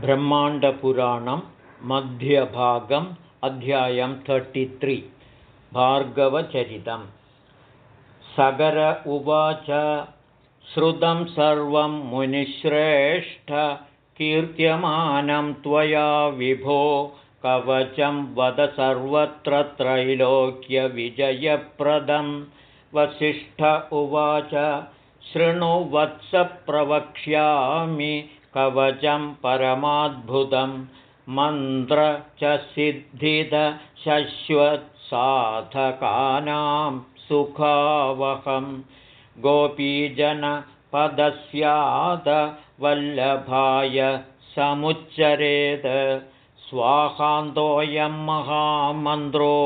ब्रह्माण्डपुराणं मध्यभागम् अध्यायं तर्टित्रि भार्गवचरितं सगर उवाच श्रुतं सर्वं मुनिश्रेष्ठ कीर्त्यमानं त्वया विभो कवचं वद सर्वत्र त्रैलोक्यविजयप्रदं। वसिष्ठ उवाच शृणुवत्स प्रवक्ष्यामि कवचं परमाद्भुतं मन्त्र च सिद्धिदशश्वत्साधकानां सुखावहं। गोपीजनपदस्यादवल्लभाय समुच्चरेत् स्वाहान्तोऽयं महामन्त्रो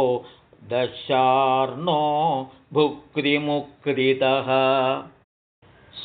दशार्णो भुक्तिमुक्तितः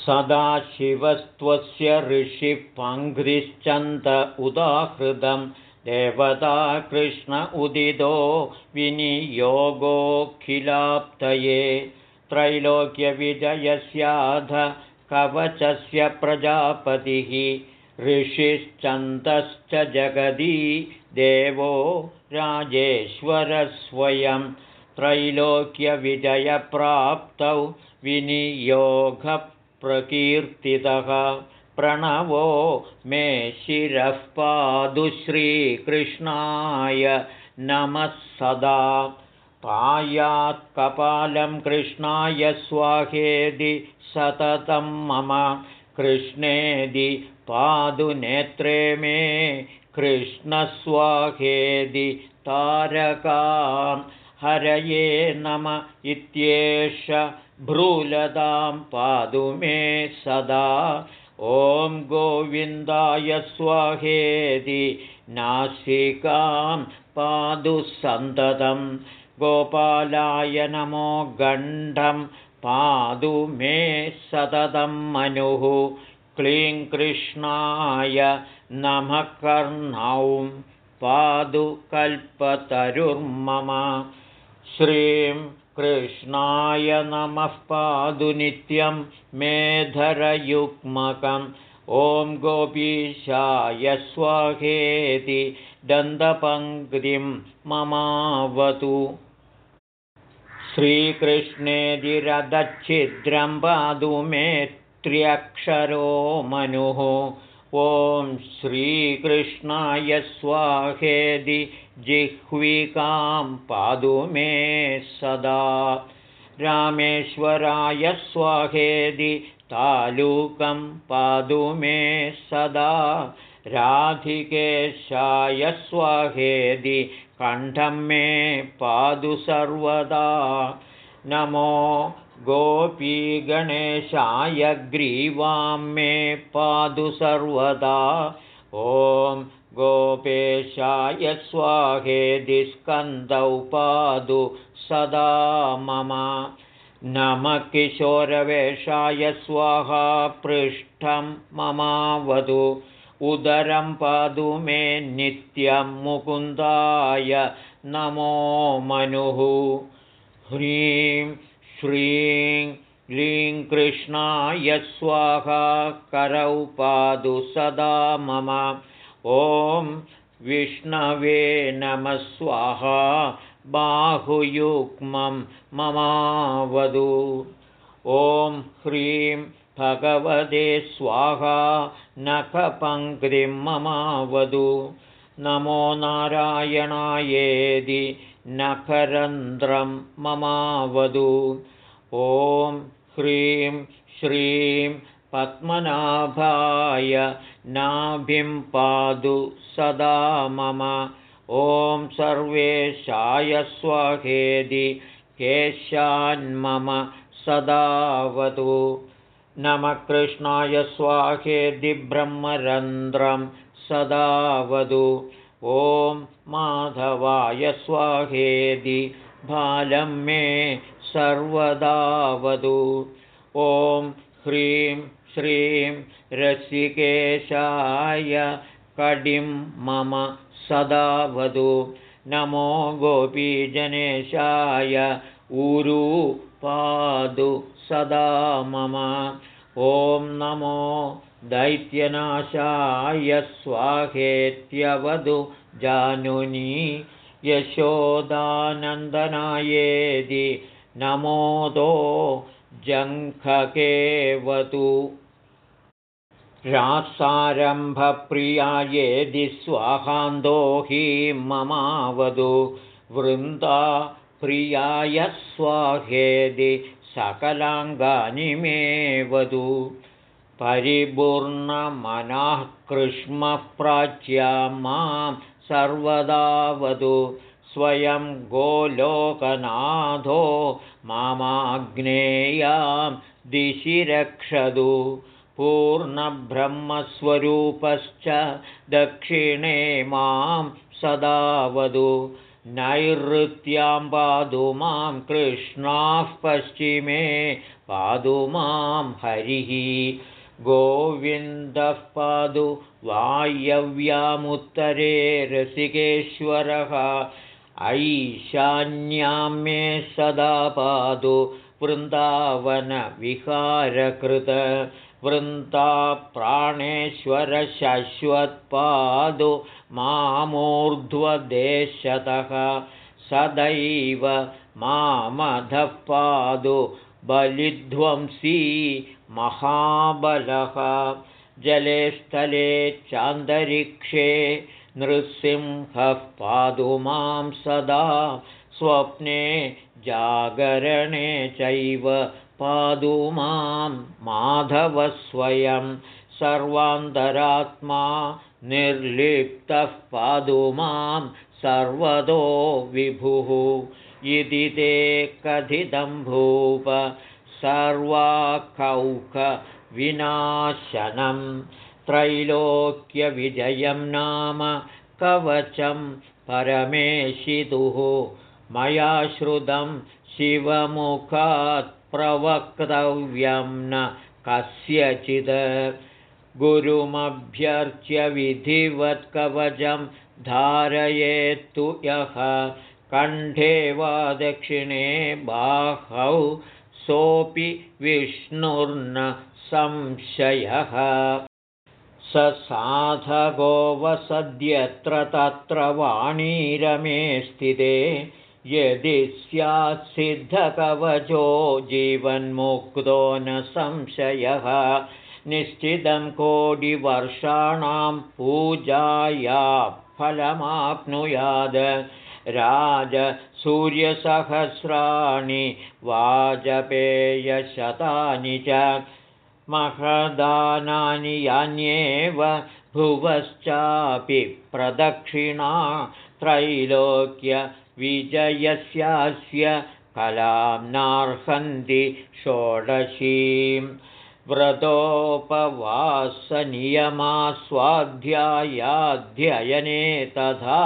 सदाशिवस्त्वस्य ऋषिपङ्घ्रिश्चन्द उदाहृतं। देवता कृष्ण उदितो विनियोगोऽखिलाप्तये। त्रैलोक्यविजयस्याध कवचस्य प्रजापतिः। ऋषिश्चन्दश्च जगदी देवो राजेश्वरस्वयं त्रैलोक्यविजयप्राप्तौ विनियोगः प्रकीर्तितः। प्रणवो मे शिरः पादु श्रीकृष्णाय नमः सदा। पायात्कपालं कृष्णाय स्वाहेदि सततं मम। कृष्णेदि पादुनेत्रे मे कृष्णस्वाहेदि तारकां। हरये नम इत्येष भ्रूलतां पादु मे सदा। ॐ गोविन्दाय स्वाहेति नासिकां पादु सन्ततं। गोपालाय नमो गण्डं पादु मे सततं मनुः। क्लीं कृष्णाय नमः कर्णौ पादु कल्पतरुर्मम श्रीं कृष्णाय नमः पादु नित्यं मेधरयुग्मकम्। ॐ गोपीशाय स्वाहेति दन्तपङ्क्तिं ममावतु। श्रीकृष्णेदिरदच्छिद्रं पादु मे त्र्यक्षरो मनुः ॐ श्रीकृष्णाय स्वाहेदि जिह्विकां पादु मे सदा। रामेश्वराय स्वाहेदि तालूकं पादु मे सदा। राधिकेशाय स्वाहेदि कण्ठं मे पादु सर्वदा। नमो गोपीगणेशाय ग्रीवां मे पादु सर्वदा। ॐ गोपेशाय स्वाहेदिस्कन्दौ पादु सदा मम। नमः किशोरवेषाय स्वाहा पृष्ठं ममावधु उदरं पादु मे नित्यं मुकुन्दाय नमो मनुः। ह्रीं श्रीं लीं कृष्णाय स्वाहा करौ पादु सदा मम। ॐ विष्णवे नमः स्वाहा बाहुयुग्मं ममावधु। ॐ ह्रीं भगवते स्वाहा नखपङ्क्तिं ममावधु। नमो नारायणायेदि नखरन्ध्रं ममावधु। ॐ ह्रीं श्रीं पद्मनाभाय नाभिं पादु सदा मम। ॐ सर्वेशाय स्वाहेदि केशान्मम सदावतु। नमः कृष्णाय स्वाहेदि ब्रह्मरन्ध्रं सदावधु ॐ माधवाय स्वाहेदि बालं मे सर्वदावधु ॐ ह्रीं श्रीं रसिकेशाय कडिं मम सदा नमो गोपीजनेशाय ऊरू पादु सदा मम ॐ नमो दैत्यनाशाय स्वाहेत्यवधु जानुनी यशोदानन्दनायेदि नमोदो जङ्खकेवतु। रासारम्भप्रियायेदि स्वाहान्दो हि ममावधु वृन्दा प्रियाय स्वाहेदि सकलाङ्गानि मे वधु परिपूर्णमनः कृष्मः प्राच्या मां सर्वदा वधु स्वयं गोलोकनाथो मामाग्नेयां दिशि रक्षतु। पूर्णब्रह्मस्वरूपश्च दक्षिणे मां सदा वधु नैऋत्यां पादु मां कृष्णाः पश्चिमे पादु मां हरिः। गोविन्दः पादु वायव्यामुत्तरे रसिकेश्वरः ऐशान्यां मे सदा पादु वृन्दावनविहारकृत वृन्दा प्राणेश्वरशश्वत्पादु मामूर्ध्वदेशतः सदैव मामधः पादु बलिध्वंसी महाबलः। जले स्थले चान्दरिक्षे नृसिंहः पादु मां सदा। स्वप्ने जागरणे चैव पादु मां माधवस्वयं सर्वान्तरात्मा निर्लिप्तः पादु मां सर्वतो विभुः इति ते कथितं भूप सर्वाकौकविनाशनं त्रैलोक्यविजयं नाम कवचं परमेशितुः मया श्रुतं शिवमुखात् प्रवक्तव्यं न कस्यचित् गुरुमभ्यर्च्य विधिवत्कवचं धारयेत्तु यः। कण्ठे वा दक्षिणे बाहौ सोऽपि विष्णुर्न संशयः। स साधगो वसद्यत्र तत्र वाणीरमे स्थिते यदि स्यात्सिद्धकवचो जीवन्मुक्तो न संशयः निश्चितं कोटिवर्षाणां पूजाया फलमाप्नुयाद। राजसूर्यसहस्राणि वाजपेयशतानि च महदानानि यान्येव भुवश्चापि प्रदक्षिणा त्रैलोक्य विजयस्यास्य कलां नार्हन्ति षोडशीं व्रतोपवासनियमास्वाध्यायाध्ययने तथा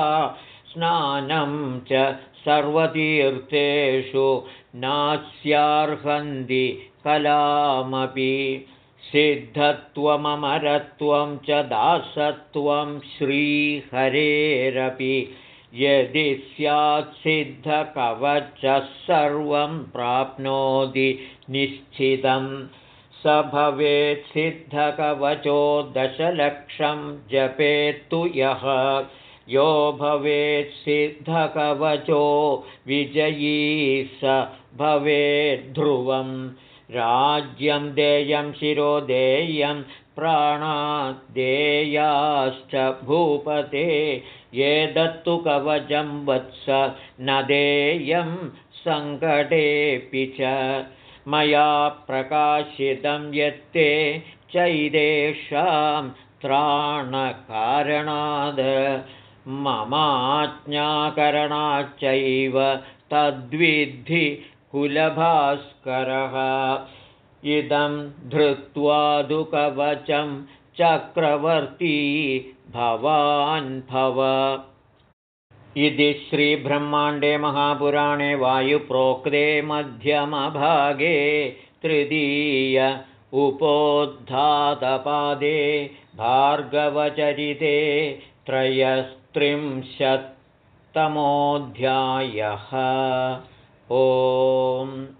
स्नानं च सर्वतीर्थेषु नास्यार्हन्ति कलामपि। सिद्धत्वममरत्वं च दासत्वं श्रीहरेरपि यदि सिद्धकवचः सर्वं प्राप्नोति निश्चितं स भवेत् सिद्धकवचो दशलक्षं जपेत्तु यः। यो भवेत् सिद्धकवचो विजयी स भवेद्ध्रुवं राज्यं देयं शिरो देयं प्राणादेयाश्च भूपते ये दत्तु कवचं वत्स न देयं सङ्कटेऽपि च। मया प्रकाशितं यत्ते चैदेषां त्राणकारणाद् ममाज्ञाकरणाच्चैव तद्विद्धि कुलभास्करः। इदं धृत्वादुकवचं चक्रवर्ती भवान् भव। इति श्रीब्रह्माण्डे महापुराणे वायुप्रोक्ते मध्यमभागे तृतीय उपोद्धातपादे भार्गवचरिते त्रयस्त्रिंशत्तमोऽध्यायः ओम्